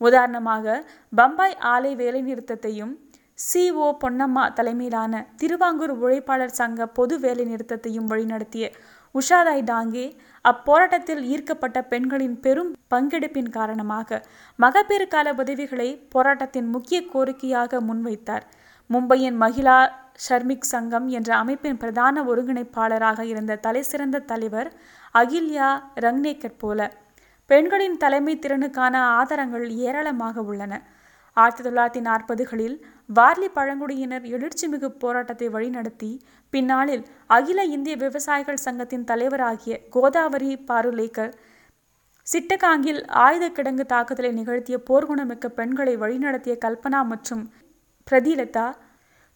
Speaker 1: உதாரணமாக பம்பாய் ஆலை வேலைநிறுத்தத்தையும் சி. ஓ. பொன்னம்மா தலைமையிலான திருவாங்கூர் உழைப்பாளர் சங்க பொது வேலை நிறுத்தத்தையும் வழிநடத்திய உஷாதாய் டாங்கே அப்போராட்டத்தில் ஈர்க்கப்பட்ட பெண்களின் பெரும் பங்கெடுப்பின் காரணமாக மகப்பேறு கால உதவிகளை போராட்டத்தின் முக்கிய கோரிக்கையாக முன்வைத்தார். மும்பையின் மகிழா ஷர்மிக் சங்கம் என்ற அமைப்பின் பிரதான ஒருங்கிணைப்பாளராக இருந்த தலைசிறந்த தலைவர் அகில்யா ரங்னேக்கர் போல பெண்களின் தலைமை திறனுக்கான ஆதாரங்கள் ஏராளமாக உள்ளன. ஆயிரத்தி தொள்ளாயிரத்தி நாற்பதுகளில் வார்லி பழங்குடியினர் எழுச்சிமிகு போராட்டத்தை வழிநடத்தி பின்னாளில் அகில இந்திய விவசாயிகள் சங்கத்தின் தலைவராகிய கோதாவரி பாருலேக்கர் சிட்டகாங்கில் ஆயுத கிடங்கு தாக்குதலை நிகழ்த்திய போர்க்குணமிக்க பெண்களை வழிநடத்திய கல்பனா மற்றும் பிரதிலதா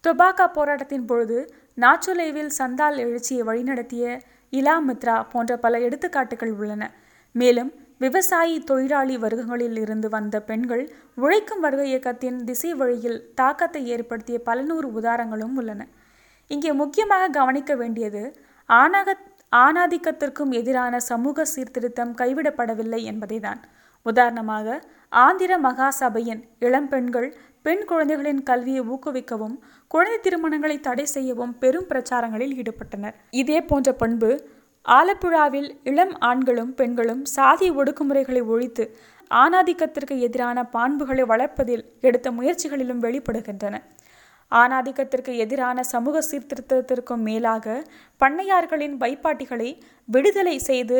Speaker 1: தொபாக்கா போராட்டத்தின் பொழுது நாச்சுலேவில் சந்தால் எழுச்சியை வழிநடத்திய இலா மித்ரா போன்ற பல எடுத்துக்காட்டுகள் உள்ளன. மேலும் விவசாயி தொழிலாளி வர்க்கங்களில் இருந்து வந்த பெண்கள் உழைக்கும் வர்க்க இயக்கத்தின் திசை வழியில் தாக்கத்தை ஏற்படுத்திய பல நூறு உதாரணங்களும் உள்ளன. இங்கே முக்கியமாக கவனிக்க வேண்டியது ஆணாக ஆணாதிக்கத்திற்கும் எதிரான சமூக சீர்திருத்தம் கைவிடப்படவில்லை என்பதைதான். உதாரணமாக ஆந்திர மகாசபையின் இளம்பெண்கள் பெண் குழந்தைகளின் கல்வியை ஊக்குவிக்கவும் குழந்தை திருமணங்களை தடை செய்யவும் பெரும் பிரச்சாரங்களில் ஈடுபட்டனர். இதே போன்ற பண்பு ஆலப்புழாவில் இளம் ஆண்களும் பெண்களும் சாதி ஒடுக்குமுறைகளை ஒழித்து ஆணாதிக்கத்திற்கு எதிரான பாண்புகளை வளர்ப்பதில் எடுத்த முயற்சிகளிலும் வெளிப்படுகின்றன. ஆணாதிக்கத்திற்கு எதிரான சமூக சீர்திருத்தத்திற்கும் மேலாக பண்ணையார்களின் வைப்பாட்டிகளை விடுதலை செய்து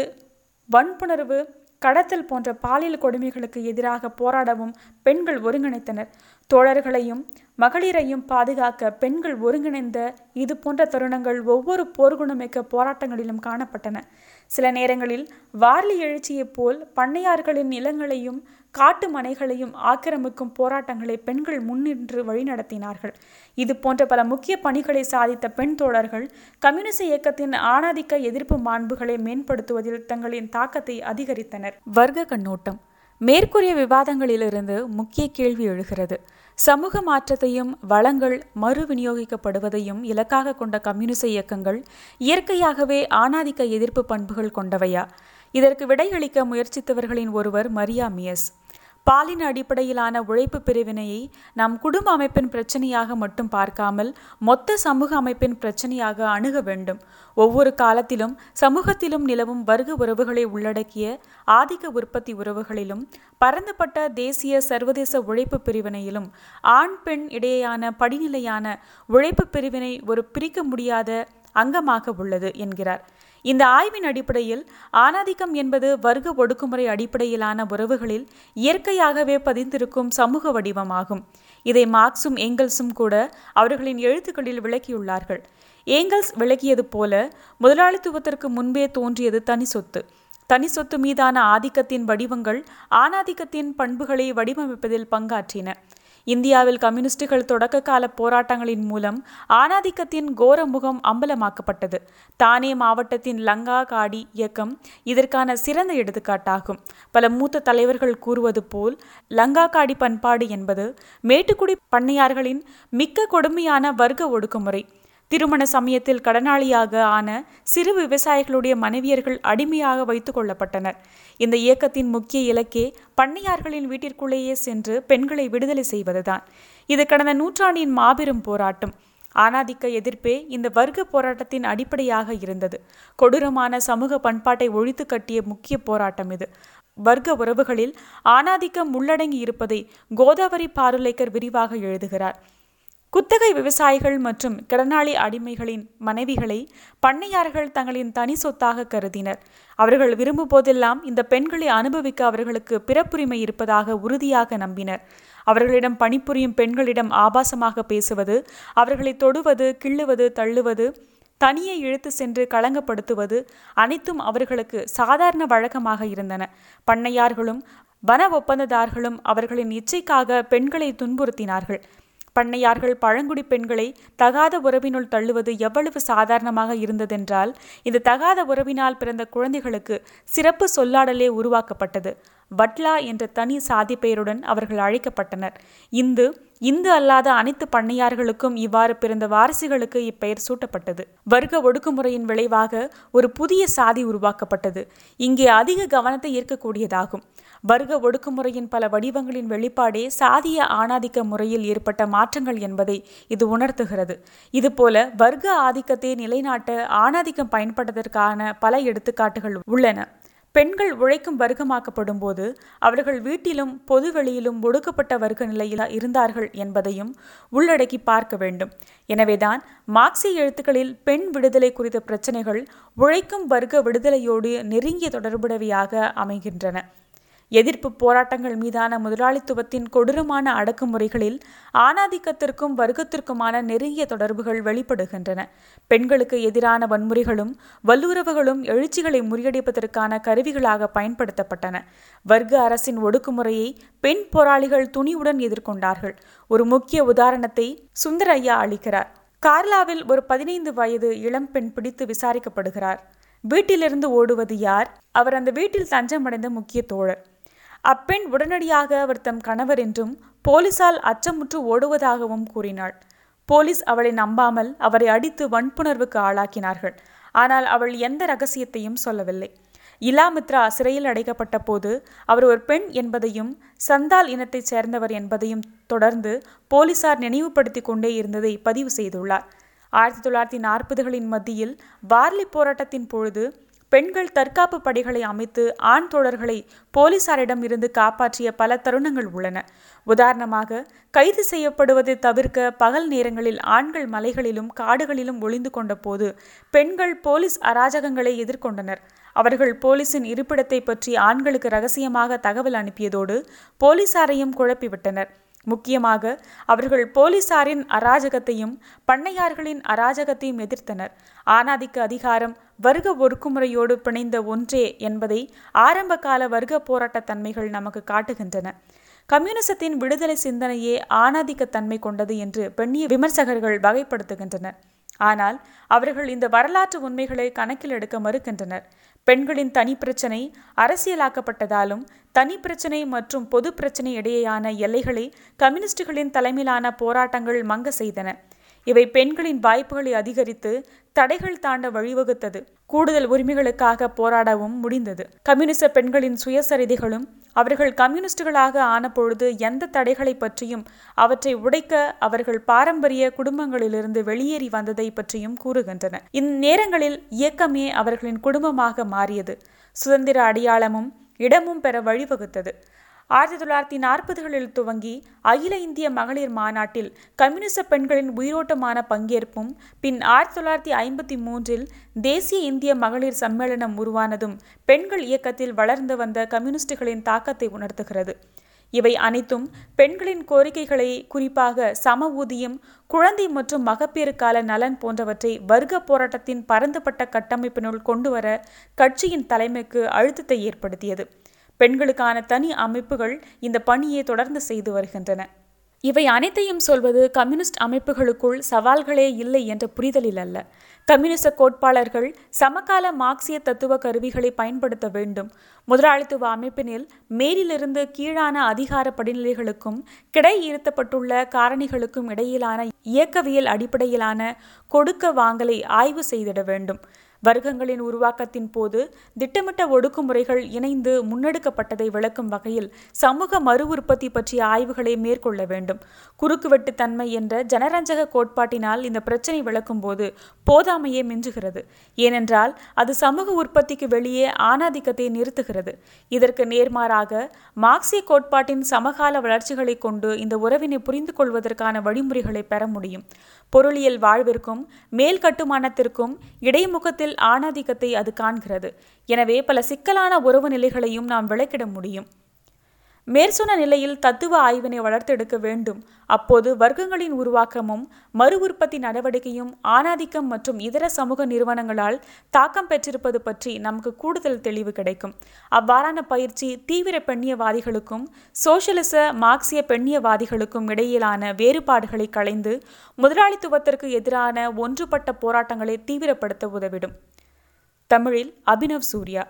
Speaker 1: வன்புணர்வு கடத்தல் போன்ற பாலியல் கொடுமைகளுக்கு எதிராக போராடவும் பெண்கள் ஒருங்கிணைத்தனர். தோழர்களையும் மகளிரையும் பாதுகாக்க பெண்கள் ஒருங்கிணைந்த இது போன்ற தருணங்கள் ஒவ்வொரு போர்க்குணமிக்க போராட்டங்களிலும் காணப்பட்டன. சில நேரங்களில் வார்லி எழுச்சியைப் போல் பண்ணையார்களின் நிலங்களையும் காட்டு மனைகளையும் ஆக்கிரமிக்கும் போராட்டங்களை பெண்கள் முன்னின்று வழிநடத்தினார்கள். இது போன்ற பல முக்கிய பணிகளை சாதித்த பெண் தோழர்கள் கம்யூனிச இயக்கத்தின் ஆணாதிக்க எதிர்ப்பு மாண்புகளை மேம்படுத்துவதில் தங்களின் தாக்கத்தை அதிகரித்தனர். வர்க்க கண்ணோட்டம். மேற்கூறிய விவாதங்களிலிருந்து முக்கிய கேள்வி எழுகிறது. சமூக மாற்றத்தையும் வளங்கள் மறு விநியோகிக்கப்படுவதையும் இலக்காக கொண்ட கம்யூனிச இயக்கங்கள் இயற்கையாகவே ஆணாதிக்க எதிர்ப்பு பண்புகள் கொண்டவையா? இதற்கு விடையளிக்க முயற்சித்தவர்களின் ஒருவர் மரியா மியஸ். பாலின அடிப்படையிலான உழைப்பு பிரிவினையை நாம் குடும்ப அமைப்பின் பிரச்சனையாக மட்டும் பார்க்காமல் மொத்த சமூக அமைப்பின் பிரச்சனையாக அணுக வேண்டும். ஒவ்வொரு காலத்திலும் சமூகத்திலும் நிலவும் வர்க்க உறவுகளை உள்ளடக்கிய ஆதிக்க உற்பத்தி உறவுகளிலும் பரந்துபட்ட தேசிய சர்வதேச உழைப்பு பிரிவினையிலும் ஆண் பெண் இடையேயான படிநிலையான உழைப்பு பிரிவினை ஒரு பிரிக்க முடியாத அங்கமாக உள்ளது என்கிறார். இந்த ஆய்வின் அடிப்படையில் ஆணாதிக்கம் என்பது வர்க்க ஒடுக்குமுறை அடிப்படையிலான உறவுகளில் இயற்கையாகவே பதிந்திருக்கும் சமூக வடிவமாகும். இதை மார்க்சும் ஏங்கல்ஸும் கூட அவர்களின் எழுத்துக்களில் விளக்கியுள்ளார்கள். ஏங்கல்ஸ் விளக்கியது போல முதலாளித்துவத்திற்கு முன்பே தோன்றியது தனி சொத்து தனி சொத்து மீதான ஆதிக்கத்தின் வடிவங்கள் ஆணாதிக்கத்தின் பண்புகளை வடிவமைப்பதில் பங்காற்றின. இந்தியாவில் கம்யூனிஸ்டுகள் தொடக்க கால போராட்டங்களின் மூலம் ஆணாதிக்கத்தின் கோர முகம் அம்பலமாக்கப்பட்டது. தானே மாவட்டத்தின் லங்கா காடி இயக்கம் இதற்கான சிறந்த எடுத்துக்காட்டாகும். பல மூத்த தலைவர்கள் கூறுவது போல் லங்கா காடி பண்பாடு என்பது மேட்டுக்குடி பண்ணையார்களின் மிக்க கொடுமையான வர்க்க ஒடுக்குமுறை. திருமண சமயத்தில் கடனாளியாக ஆன சிறு விவசாயிகளுடைய மனைவியர்கள் அடிமையாக வைத்து கொள்ளப்பட்டனர். இந்த இயக்கத்தின் முக்கிய இலக்கே பண்ணையார்களின் வீட்டிற்குள்ளேயே சென்று பெண்களை விடுதலை செய்வதுதான். இது கடந்த நூற்றாண்டின் மாபெரும் போராட்டம். ஆணாதிக்க எதிர்ப்பே இந்த வர்க்க போராட்டத்தின் அடிப்படையாக இருந்தது. கொடூரமான சமூக பண்பாட்டை ஒழித்து கட்டிய முக்கிய போராட்டம் இது. வர்க்க உறவுகளில் ஆணாதிக்கம் உள்ளடங்கி இருப்பதை கோதாவரி பாருலேக்கர் விரிவாக எழுதுகிறார். குத்தகை விவசாயிகள் மற்றும் கடனாளி அடிமைகளின் மனைவிகளை பண்ணையார்கள் தங்களின் தனி சொத்தாக கருதினர். அவர்கள் விரும்பும் போதெல்லாம் இந்த பெண்களை அனுபவிக்க அவர்களுக்கு பிறப்புரிமை இருப்பதாக உறுதியாக நம்பினர். அவர்களிடம் பணிபுரியும் பெண்களிடம் ஆபாசமாக பேசுவது அவர்களை தொடுவது கிள்ளுவது தள்ளுவது தனியே இழுத்து சென்று களங்கப்படுத்துவது அனைத்தும் அவர்களுக்கு சாதாரண வழக்கமாக இருந்தன. பண்ணையார்களும் வன ஒப்பந்ததார்களும் அவர்களின் இச்சைக்காக பெண்களை துன்புறுத்தினார்கள். பண்ணையார்கள் பழங்குடி பெண்களை தகாத உறவினுள் தள்ளுவது எவ்வளவு சாதாரணமாக இருந்ததென்றால் இந்த தகாத உறவினால் பிறந்த குழந்தைகளுக்கு சிறப்பு சொல்லாடலே உருவாக்கப்பட்டது. வட்லா என்ற தனி சாதி பெயருடன் அவர்கள் அழைக்கப்பட்டனர். இந்து இந்து அல்லாத அனைத்து பண்ணையார்களுக்கும் இவ்வாறு பிறந்த வாரிசுகளுக்கு இப்பெயர் சூட்டப்பட்டது. வர்க்க ஒடுக்குமுறையின் விளைவாக ஒரு புதிய சாதி உருவாக்கப்பட்டது. இங்கே அதிக கவனத்தை ஈர்க்கக்கூடியதாகும். வர்க்க ஒடுக்குமுறையின் பல வடிவங்களின் வெளிப்பாடே சாதிய ஆணாதிக்க முறையில் ஏற்பட்ட மாற்றங்கள் என்பதை இது உணர்த்துகிறது. இதுபோல வர்க்க ஆதிக்கத்தை நிலைநாட்ட ஆணாதிக்கம் பயன்பட்டதற்கான பல எடுத்துக்காட்டுகள் உள்ளன. பெண்கள் உழைக்கும் வர்க்கமாக்கப்படும் போது அவர்கள் வீட்டிலும் பொதுவெளியிலும் ஒடுக்கப்பட்ட வர்க்க நிலையில் இருந்தார்கள் என்பதையும் உள்ளடக்கி பார்க்க வேண்டும். எனவேதான் மார்க்சிய எழுத்துக்களில் பெண் விடுதலை குறித்த பிரச்சனைகள் உழைக்கும் வர்க்க விடுதலையோடு நெருங்கிய தொடர்புடையவையாக அமைகின்றன. எதிர்ப்பு போராட்டங்கள் மீதான முதலாளித்துவத்தின் கொடூரமான அடக்குமுறைகளில் ஆணாதிக்கத்திற்கும் வர்க்கத்திற்குமான நெருங்கிய தொடர்புகள் வெளிப்படுகின்றன. பெண்களுக்கு எதிரான வன்முறைகளும் வல்லுறவுகளும் எழுச்சிகளை முறியடிப்பதற்கான கருவிகளாக பயன்படுத்தப்பட்டன. வர்க்க அரசின் ஒடுக்குமுறையை பெண் போராளிகள் துணிவுடன் எதிர்கொண்டார்கள். ஒரு முக்கிய உதாரணத்தை சுந்தரையா அளிக்கிறார். கார்லாவில் ஒரு பதினைந்து வயது இளம்பெண் பிடித்து விசாரிக்கப்படுகிறார். வீட்டிலிருந்து ஓடுவது யார்? அவர் அந்த வீட்டில் தஞ்சமடைந்த முக்கிய தோழர். அப்பெண் உடனடியாக அவர் தம் கணவர் என்றும் போலீசால் அச்சமுற்று ஓடுவதாகவும் கூறினாள். போலீஸ் அவளை நம்பாமல் அவரை அடித்து வன்புணர்வுக்கு ஆளாக்கினார்கள். ஆனால் அவள் எந்த ரகசியத்தையும் சொல்லவில்லை. இலாமித்ரா சிறையில் அடைக்கப்பட்ட போது அவர் ஒரு பெண் என்பதையும் சந்தால் இனத்தைச் சேர்ந்தவர் என்பதையும் தொடர்ந்து போலீசார் நினைவுபடுத்தி கொண்டே இருந்ததை பதிவு செய்துள்ளார். ஆயிரத்தி தொள்ளாயிரத்தி நாற்பதுகளின் மத்தியில் வார்லி போராட்டத்தின் பொழுது பெண்கள் தற்காப்பு படைகளை அமைத்து ஆண் தோழர்களை போலீசாரிடம் இருந்து காப்பாற்றிய பல தருணங்கள் உள்ளன. உதாரணமாக கைது செய்யப்படுவதை தவிர்க்க பகல் நேரங்களில் ஆண்கள் மலைகளிலும் காடுகளிலும் ஒளிந்து கொண்ட போது பெண்கள் போலீஸ் அராஜகங்களை எதிர்கொண்டனர். அவர்கள் போலீசின் இருப்பிடத்தை பற்றி ஆண்களுக்கு ரகசியமாக தகவல் அனுப்பியதோடு போலீசாரையும் குழப்பிவிட்டனர். முக்கியமாக அவர்கள் போலீசாரின் அராஜகத்தையும் பண்ணையார்களின் அராஜகத்தையும் எதிர்த்தனர். ஆணாதிக்க அதிகாரம் வர்க்க ஒடுக்குமுறையோடு பிணைந்த ஒன்றே என்பதை ஆரம்பகால வர்க்க போராட்ட தன்மைகள் நமக்கு காட்டுகின்றன. கம்யூனிசத்தின் விடுதலை சிந்தனையே ஆணாதிக்க தன்மை கொண்டது என்று பெண்ணிய விமர்சகர்கள் வகைப்படுத்துகின்றனர். ஆனால் அவர்கள் இந்த வரலாற்று உண்மைகளை கணக்கில் எடுக்க மறுக்கின்றனர். பெண்களின் தனி பிரச்சனை அரசியலாக்கப்பட்டதாலும் தனி பிரச்சனை மற்றும் பொது பிரச்சனை இடையேயான எல்லைகளை கம்யூனிஸ்டுகளின் தலைமையிலான போராட்டங்கள் மங்க செய்தன. இவை பெண்களின் வாய்ப்புகளை அதிகரித்து தடைகள் தாண்ட வழிவகுத்தது. கூடுதல் உரிமைகளுக்காக போராடவும் முடிந்தது. கம்யூனிச பெண்களின் சுயசரிதைகளும் அவர்கள் கம்யூனிஸ்டுகளாக ஆனபொழுது எந்த தடைகளை பற்றியும் அவற்றை உடைக்க அவர்கள் பாரம்பரிய குடும்பங்களிலிருந்து வெளியேறி வந்ததை பற்றியும் கூறுகின்றன. இந்நேரங்களில் இயக்கமே அவர்களின் குடும்பமாக மாறியது. சுதந்திர அடையாளமும் இடமும் பெற வழிவகுத்தது. ஆயிரத்தி தொள்ளாயிரத்தி நாற்பதுகளில் துவங்கி அகில இந்திய மகளிர் மாநாட்டில் கம்யூனிச பெண்களின் உயிரோட்டமான பங்கேற்பும் பின் ஆயிரத்தி தொள்ளாயிரத்தி ஐம்பத்தி மூன்றில் தேசிய இந்திய மகளிர் சம்மேளனம் உருவானதும் பெண்கள் இயக்கத்தில் வளர்ந்து வந்த கம்யூனிஸ்டுகளின் தாக்கத்தை உணர்த்துகிறது. இவை அனைத்தும் பெண்களின் கோரிக்கைகளை குறிப்பாக சம ஊதியம் குழந்தை மற்றும் மகப்பேறு கால நலன் போன்றவற்றை வர்க்க போராட்டத்தின் பரந்துபட்ட கட்டமைப்பினுள் கொண்டுவர கட்சியின் தலைமைக்கு அழுத்தத்தை ஏற்படுத்தியது. பெண்களுக்கான தனி அமைப்புகள் இந்த பணியை தொடர்ந்து செய்து வருகின்றன. இவை அனைத்தையும் சொல்வது கம்யூனிஸ்ட் அமைப்புகளுக்குள் சவால்களே இல்லை என்ற புரிதலில் அல்ல. கம்யூனிச கோட்பாளர்கள் சமகால மார்க்சிய தத்துவ கருவிகளை பயன்படுத்த வேண்டும். முதலாளித்துவ அமைப்பினில் மேலிலிருந்து கீழான அதிகார படிநிலைகளுக்கும் கிடை இருத்தப்பட்டுள்ள காரணிகளுக்கும் இடையிலான இயக்கவியல் அடிப்படையிலான கொடுக்க வாங்கலை ஆய்வு செய்திட வேண்டும். வர்க்கங்களின் உருவாக்கத்தின் போது திட்டமிட்ட ஒடுக்குமுறைகள் இணைந்து முன்னெடுக்கப்பட்டதை விளக்கும் வகையில் சமூக மறு உற்பத்தி பற்றிய ஆய்வுகளை மேற்கொள்ள வேண்டும். குறுக்குவெட்டு தன்மை என்ற ஜனரஞ்சக கோட்பாட்டினால் இந்த பிரச்சனை விளக்கும் போது போதாமையே மிஞ்சுகிறது. ஏனென்றால் அது சமூக உற்பத்திக்கு வெளியே ஆணாதிக்கத்தை நிறுத்துகிறது. இதற்கு நேர்மாறாக மார்க்சிய கோட்பாட்டின் சமகால வளர்ச்சிகளை கொண்டு இந்த உறவினை புரிந்து கொள்வதற்கான வழிமுறைகளை பெற முடியும். பொருளியல் வாழ்விற்கும் மேல் கட்டுமானத்திற்கும் இடைமுகத்தில் ஆணாதிக்கத்தை அது காண்கிறது. எனவே பல சிக்கலான உறவு நிலைகளையும் நாம் விளக்கிட முடியும். மேற்சொன்ன நிலையில் தத்துவ ஆய்வினை வளர்த்தெடுக்க வேண்டும். அப்போது வர்க்கங்களின் உருவாக்கமும் மறு உற்பத்தி நடவடிக்கையும் ஆணாதிக்கம் மற்றும் இதர சமூக நிறுவனங்களால் தாக்கம் பெற்றிருப்பது பற்றி நமக்கு கூடுதல் தெளிவு கிடைக்கும். அவ்வாறான பயிற்சி தீவிர பெண்ணியவாதிகளுக்கும் சோசியலிச மார்க்சிய பெண்ணியவாதிகளுக்கும் இடையிலான வேறுபாடுகளை களைந்து முதலாளித்துவத்திற்கு எதிரான ஒன்றுபட்ட போராட்டங்களை தீவிரப்படுத்த உதவிடும். தமிழில் அபினவ் சூர்யா